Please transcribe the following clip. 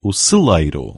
o celeiro.